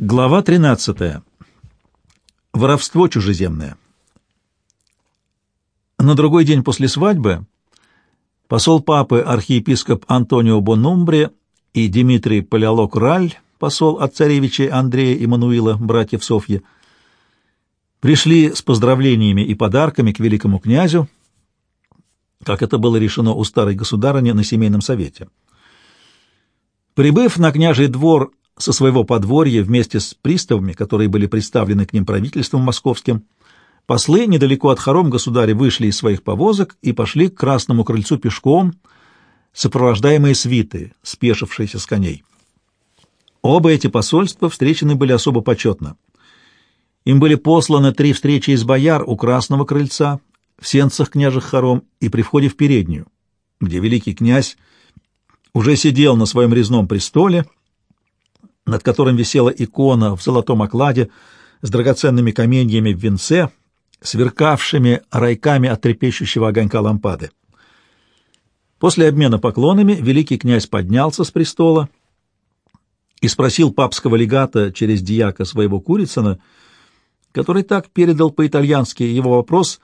Глава 13. Воровство чужеземное. На другой день после свадьбы посол папы архиепископ Антонио Бонумбре и Дмитрий Палеолог Раль, посол от царевичей Андрея и Мануила, братьев Софьи, пришли с поздравлениями и подарками к великому князю, как это было решено у старой государыни на семейном совете. Прибыв на княжий двор со своего подворья вместе с приставами, которые были представлены к ним правительством московским, послы недалеко от хором государя вышли из своих повозок и пошли к Красному крыльцу пешком, сопровождаемые свиты, спешившиеся с коней. Оба эти посольства встречены были особо почетно. Им были посланы три встречи из бояр у Красного крыльца, в сенцах княжих хором и при входе в переднюю, где великий князь уже сидел на своем резном престоле, над которым висела икона в золотом окладе с драгоценными каменьями в венце, сверкавшими райками от трепещущего огонька лампады. После обмена поклонами великий князь поднялся с престола и спросил папского легата через дьяка своего Курицына, который так передал по-итальянски его вопрос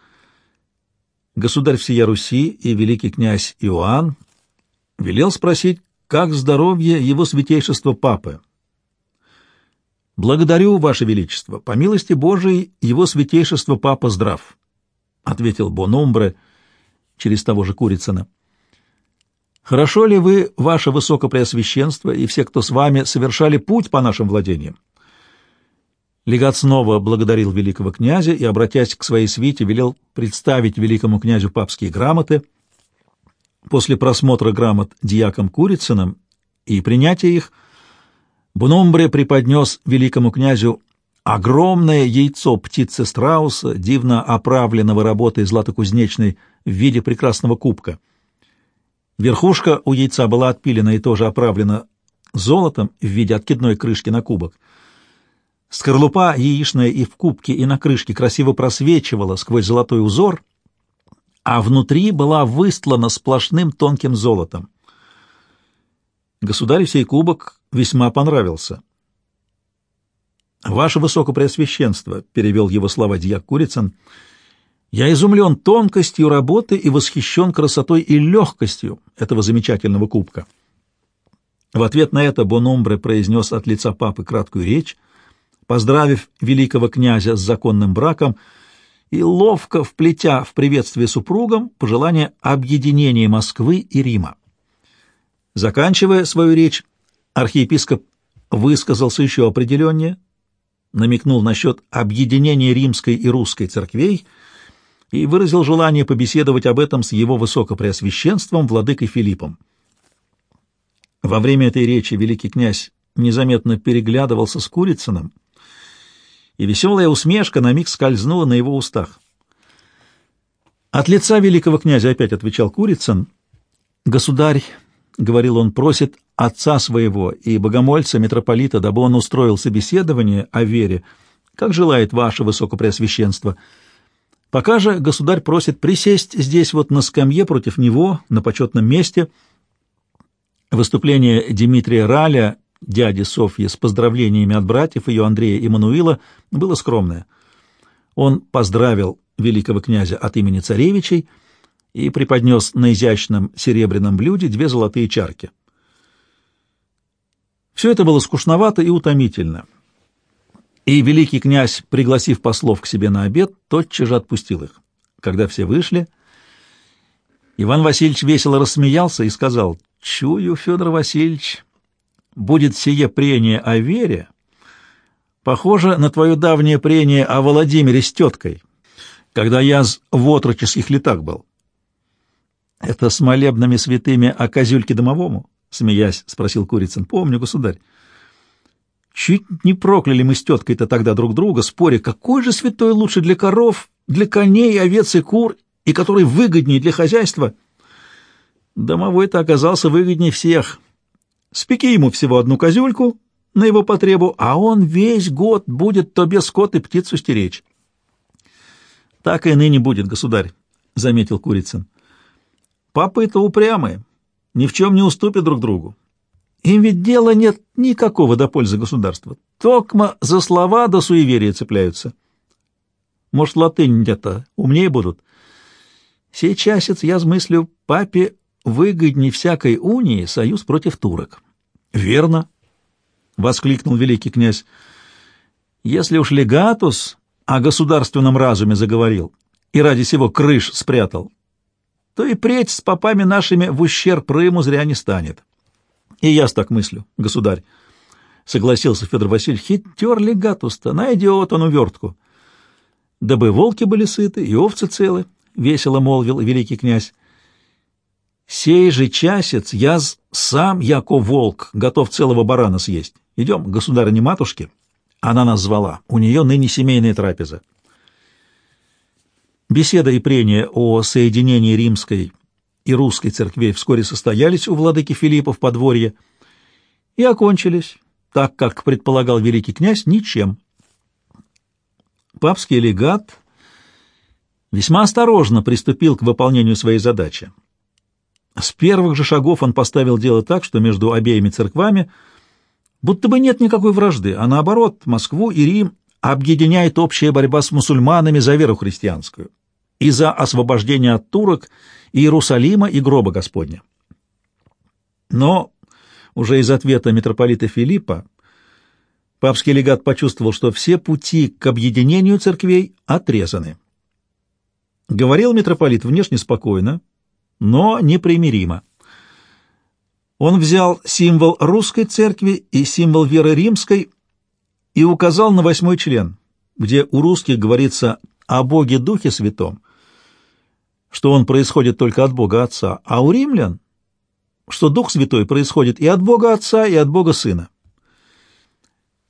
«Государь всея Руси и великий князь Иоанн велел спросить, как здоровье его святейшества Папы, «Благодарю, Ваше Величество. По милости Божией, его святейшество Папа здрав», — ответил Бонумбре через того же Курицына. «Хорошо ли вы, Ваше Высокопреосвященство, и все, кто с вами, совершали путь по нашим владениям?» Легат снова благодарил великого князя и, обратясь к своей свите, велел представить великому князю папские грамоты. После просмотра грамот диаком Курицыным и принятия их — Буномбре преподнес великому князю огромное яйцо птицы страуса, дивно оправленного работой златокузнечной в виде прекрасного кубка. Верхушка у яйца была отпилена и тоже оправлена золотом в виде откидной крышки на кубок. Скорлупа яичная и в кубке, и на крышке красиво просвечивала сквозь золотой узор, а внутри была выстлана сплошным тонким золотом. Государю сей кубок весьма понравился. «Ваше Высокопреосвященство», — перевел его слова дьяк Курицын, — «я изумлен тонкостью работы и восхищен красотой и легкостью этого замечательного кубка». В ответ на это Бонумбре произнес от лица папы краткую речь, поздравив великого князя с законным браком и ловко вплетя в приветствие супругам пожелание объединения Москвы и Рима. Заканчивая свою речь, Архиепископ высказался еще определеннее, намекнул насчет объединения римской и русской церквей и выразил желание побеседовать об этом с его высокопреосвященством владыкой Филиппом. Во время этой речи великий князь незаметно переглядывался с Курицыным, и веселая усмешка на миг скользнула на его устах. От лица великого князя опять отвечал Курицын, «Государь — говорил он, — просит отца своего и богомольца митрополита, дабы он устроил собеседование о вере, как желает ваше высокопреосвященство. Пока же государь просит присесть здесь вот на скамье против него, на почетном месте. Выступление Дмитрия Раля, дяди Софьи, с поздравлениями от братьев ее Андрея и Мануила было скромное. Он поздравил великого князя от имени царевичей — и преподнес на изящном серебряном блюде две золотые чарки. Все это было скучновато и утомительно. И великий князь, пригласив послов к себе на обед, тотчас же отпустил их. Когда все вышли, Иван Васильевич весело рассмеялся и сказал, «Чую, Федор Васильевич, будет сие прение о вере, похоже на твое давнее прение о Владимире с теткой, когда я в отроческих летах был. Это с молебными святыми о козюльке домовому? Смеясь, спросил Курицын. Помню, государь. Чуть не прокляли мы с теткой-то тогда друг друга, споря, какой же святой лучше для коров, для коней, овец и кур, и который выгоднее для хозяйства. Домовой-то оказался выгоднее всех. Спеки ему всего одну козюльку на его потребу, а он весь год будет тебе скот и птицу стеречь. Так и ныне будет, государь, — заметил Курицын. Папы-то упрямые, ни в чем не уступят друг другу. Им ведь дела нет никакого до пользы государства. Токма за слова до суеверия цепляются. Может, латынь где-то умнее будут? Сейчас я смыслю, папе выгодней всякой унии союз против турок. — Верно, — воскликнул великий князь. — Если уж легатус о государственном разуме заговорил и ради сего крыш спрятал, то и преть с попами нашими в ущерб Рыму зря не станет. — И я так мыслю, государь, — согласился Федор Васильевич. — Хитер легатус-то, найдет он увертку. — Дабы волки были сыты и овцы целы, — весело молвил великий князь. «Сей же часец я сам, яко волк, готов целого барана съесть. Идем, государыне-матушке». Она нас звала. У нее ныне семейная трапеза. Беседа и прения о соединении римской и русской церквей вскоре состоялись у владыки Филиппа в подворье и окончились, так как предполагал великий князь, ничем. Папский легат весьма осторожно приступил к выполнению своей задачи. С первых же шагов он поставил дело так, что между обеими церквами будто бы нет никакой вражды, а наоборот, Москву и Рим объединяет общая борьба с мусульманами за веру христианскую и за освобождение от турок Иерусалима и гроба Господня. Но уже из ответа митрополита Филиппа папский легат почувствовал, что все пути к объединению церквей отрезаны. Говорил митрополит внешне спокойно, но непримиримо. Он взял символ русской церкви и символ веры римской и указал на восьмой член, где у русских говорится о Боге Духе Святом, что он происходит только от Бога Отца, а у римлян, что Дух Святой происходит и от Бога Отца, и от Бога Сына.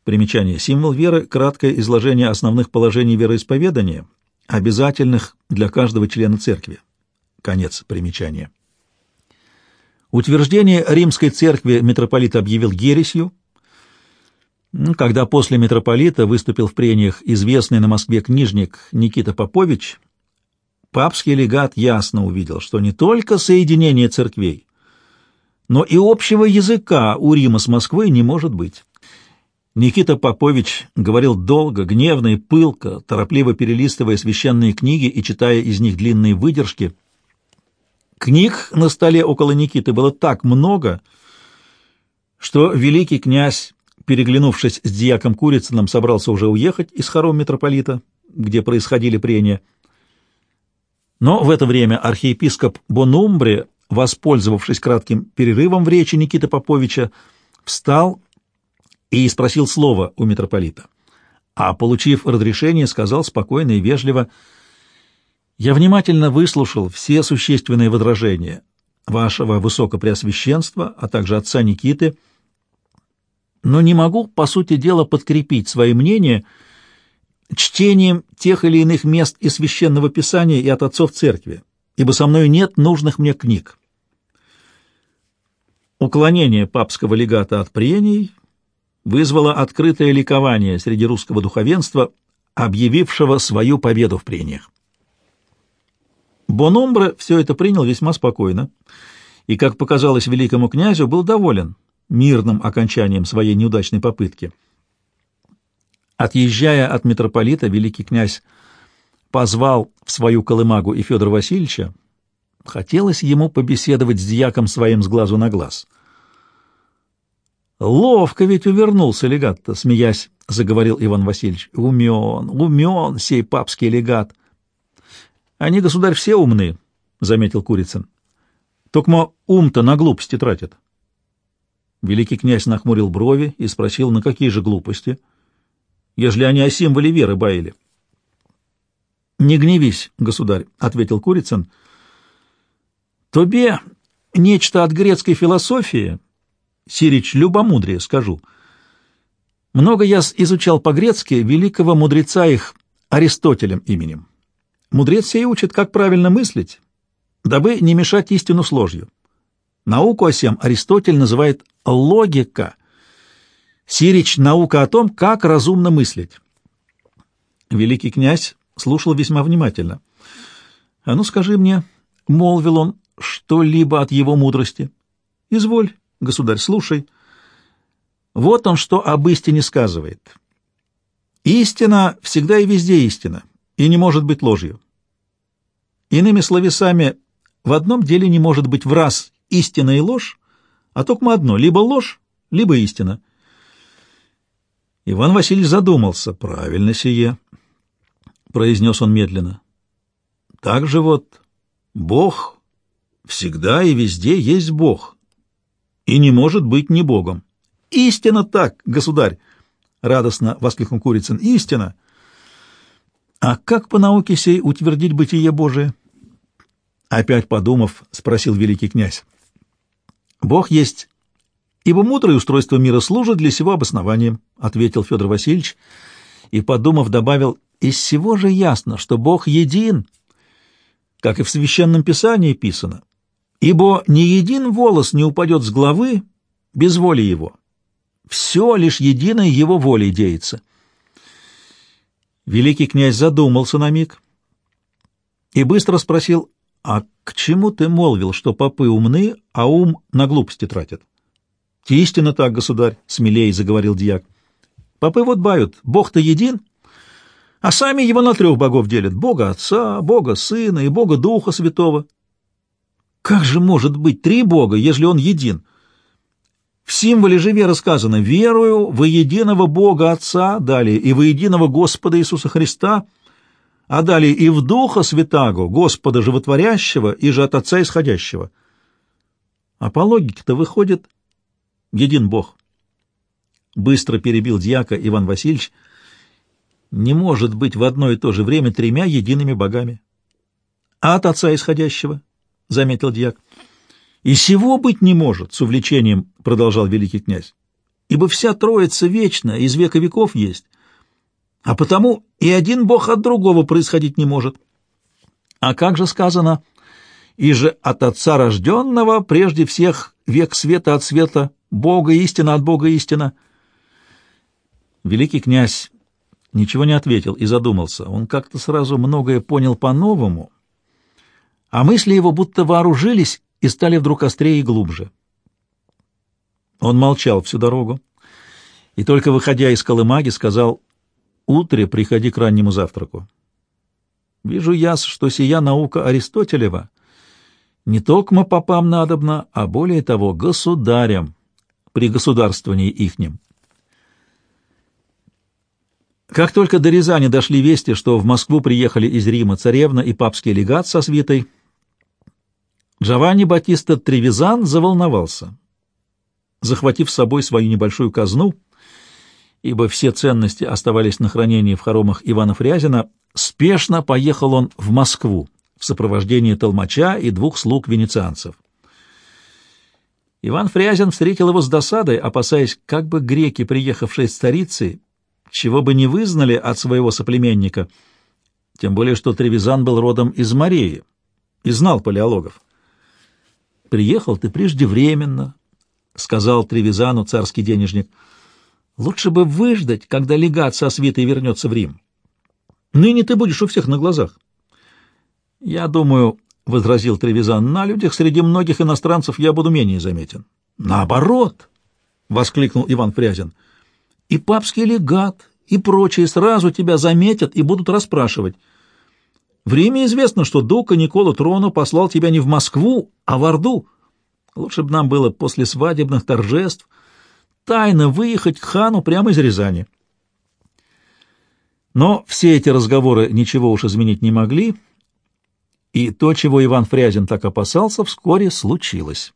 Примечание. Символ веры – краткое изложение основных положений вероисповедания – обязательных для каждого члена церкви. Конец примечания. Утверждение римской церкви митрополит объявил ересью, когда после митрополита выступил в прениях известный на Москве книжник Никита Попович, папский легат ясно увидел, что не только соединение церквей, но и общего языка у Рима с Москвой не может быть. Никита Попович говорил долго, гневно и пылко, торопливо перелистывая священные книги и читая из них длинные выдержки. Книг на столе около Никиты было так много, что великий князь, переглянувшись с дьяком Курицыным, собрался уже уехать из хором митрополита, где происходили прения. Но в это время архиепископ Бонумбре, воспользовавшись кратким перерывом в речи Никиты Поповича, встал и спросил слова у митрополита. А, получив разрешение, сказал спокойно и вежливо, «Я внимательно выслушал все существенные возражения вашего высокопреосвященства, а также отца Никиты, но не могу, по сути дела, подкрепить свои мнения чтением тех или иных мест из Священного Писания и от отцов церкви, ибо со мной нет нужных мне книг. Уклонение папского легата от прений — вызвало открытое ликование среди русского духовенства, объявившего свою победу в прениях. Бономбре все это принял весьма спокойно и, как показалось великому князю, был доволен мирным окончанием своей неудачной попытки. Отъезжая от митрополита, великий князь позвал в свою колымагу и Федора Васильевича. Хотелось ему побеседовать с дьяком своим с глазу на глаз — Ловко ведь увернулся легат-то, смеясь, — заговорил Иван Васильевич. Умен, умен сей папский легат. Они, государь, все умны, — заметил Курицын. Только ум-то на глупости тратят. Великий князь нахмурил брови и спросил, на какие же глупости, ежели они о символе веры баили. — Не гневись, государь, — ответил Курицын. — Тобе нечто от грецкой философии Сирич, любомудрие, скажу. Много я изучал по-грецки великого мудреца их Аристотелем именем. Мудрец сей учит, как правильно мыслить, дабы не мешать истину с ложью. Науку о сем Аристотель называет логика. Сирич — наука о том, как разумно мыслить. Великий князь слушал весьма внимательно. — А ну скажи мне, — молвил он, — что-либо от его мудрости. — Изволь, Государь, слушай. Вот он что об истине сказывает. Истина всегда и везде истина, и не может быть ложью. Иными словесами, в одном деле не может быть в раз истина и ложь, а только одно — либо ложь, либо истина. Иван Васильевич задумался. «Правильно сие», — произнес он медленно. «Так же вот Бог всегда и везде есть Бог, и не может быть не Богом». «Истина так, государь!» — радостно воскликнул Курицын. «Истина!» «А как по науке сей утвердить бытие Божие?» Опять подумав, спросил великий князь. «Бог есть, ибо мудрое устройство мира служит для сего обоснованием», — ответил Федор Васильевич, и, подумав, добавил, «из всего же ясно, что Бог един, как и в Священном Писании писано, ибо ни един волос не упадет с главы без воли его, все лишь единой его волей деется». Великий князь задумался на миг и быстро спросил, «А к чему ты молвил, что попы умны, а ум на глупости тратят?» «Истинно так, государь», — смелее заговорил дьяк. «Попы вот бают, Бог-то един, а сами его на трех богов делят — Бога Отца, Бога Сына и Бога Духа Святого». «Как же может быть три Бога, если он един?» В символе же веры сказано «Верую во единого Бога Отца», далее, и во единого Господа Иисуса Христа — а далее и в Духа Святаго, Господа Животворящего и же от Отца Исходящего. А по логике-то выходит един Бог. Быстро перебил дьяка Иван Васильевич. Не может быть в одно и то же время тремя едиными богами. А от Отца Исходящего, — заметил дьяк. И сего быть не может, — с увлечением продолжал великий князь, — ибо вся Троица вечна, из века веков есть а потому и один бог от другого происходить не может. А как же сказано, и же от Отца рожденного прежде всех век света от света, Бога истина от Бога истина. Великий князь ничего не ответил и задумался. Он как-то сразу многое понял по-новому, а мысли его будто вооружились и стали вдруг острее и глубже. Он молчал всю дорогу и только выходя из колымаги сказал утре приходи к раннему завтраку. Вижу я, что сия наука Аристотелева не только попам надобна, а более того, государям при государствовании ихнем. Как только до Рязани дошли вести, что в Москву приехали из Рима царевна и папский легат со свитой, Джованни Батиста Тревизан заволновался. Захватив с собой свою небольшую казну, ибо все ценности оставались на хранении в хоромах Ивана Фрязина, спешно поехал он в Москву в сопровождении толмача и двух слуг венецианцев. Иван Фрязин встретил его с досадой, опасаясь, как бы греки, приехавшие с царицей, чего бы не вызнали от своего соплеменника, тем более что Тревизан был родом из Мореи и знал палеологов. «Приехал ты преждевременно», — сказал Тревизану царский денежник, — Лучше бы выждать, когда легат со свитой вернется в Рим. Ныне ты будешь у всех на глазах. — Я думаю, — возразил Тревизан, — на людях среди многих иностранцев я буду менее заметен. — Наоборот, — воскликнул Иван Фрязин, — и папский легат, и прочие сразу тебя заметят и будут расспрашивать. В Риме известно, что дука Никола Трону послал тебя не в Москву, а в Орду. Лучше бы нам было после свадебных торжеств тайно выехать к хану прямо из Рязани. Но все эти разговоры ничего уж изменить не могли, и то, чего Иван Фрязин так опасался, вскоре случилось.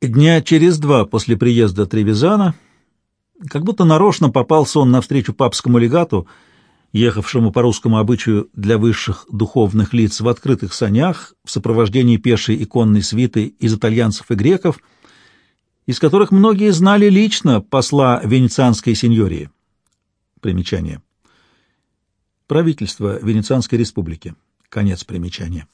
Дня через два после приезда Тревизана, как будто нарочно попался он навстречу папскому легату, ехавшему по русскому обычаю для высших духовных лиц в открытых санях в сопровождении пешей иконной свиты из итальянцев и греков — из которых многие знали лично посла Венецианской сеньории. Примечание. Правительство Венецианской республики. Конец примечания.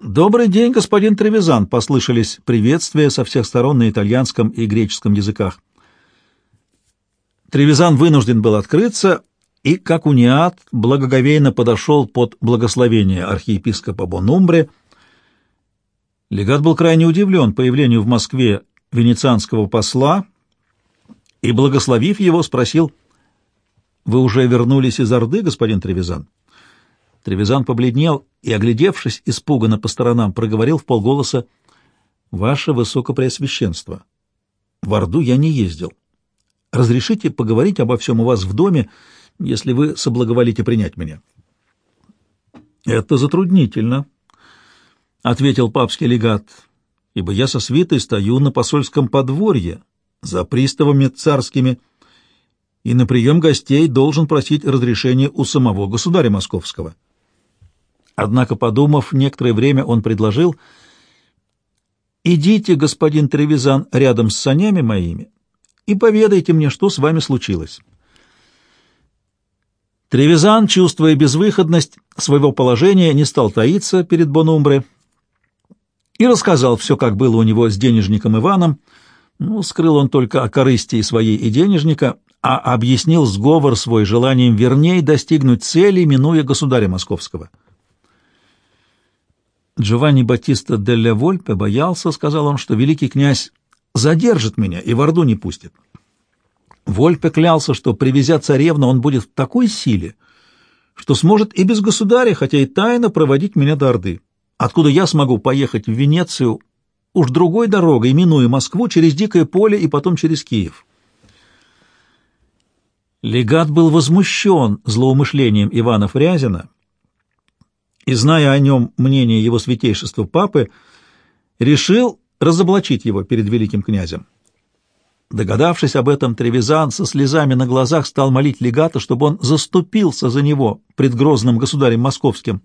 «Добрый день, господин Тревизан!» — послышались приветствия со всех сторон на итальянском и греческом языках. Тревизан вынужден был открыться и, как униат, благоговейно подошел под благословение архиепископа Бонумбре — Легат был крайне удивлен появлению в Москве венецианского посла и, благословив его, спросил, «Вы уже вернулись из Орды, господин Тревизан?» Тревизан побледнел и, оглядевшись испуганно по сторонам, проговорил в полголоса, «Ваше Высокопреосвященство, в Орду я не ездил. Разрешите поговорить обо всем у вас в доме, если вы соблаговолите принять меня?» «Это затруднительно», — ответил папский легат, «ибо я со свитой стою на посольском подворье, за приставами царскими, и на прием гостей должен просить разрешения у самого государя московского». Однако, подумав некоторое время, он предложил, «Идите, господин Тревизан, рядом с санями моими и поведайте мне, что с вами случилось». Тревизан, чувствуя безвыходность своего положения, не стал таиться перед Бонумбре и рассказал все, как было у него с денежником Иваном. Ну, скрыл он только о корысти своей и денежника, а объяснил сговор свой желанием верней достигнуть цели, минуя государя московского. Джованни Батиста делля Вольпе боялся, сказал он, что великий князь задержит меня и в Орду не пустит. Вольпе клялся, что, привезя царевну, он будет в такой силе, что сможет и без государя, хотя и тайно проводить меня до Орды, откуда я смогу поехать в Венецию уж другой дорогой, минуя Москву, через Дикое поле и потом через Киев. Легат был возмущен злоумышлением Ивана Фрязина и, зная о нем мнение его святейшества папы, решил разоблачить его перед великим князем. Догадавшись об этом, Тревизан со слезами на глазах стал молить легата, чтобы он заступился за него пред грозным государем московским.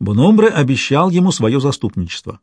Бономбре обещал ему свое заступничество.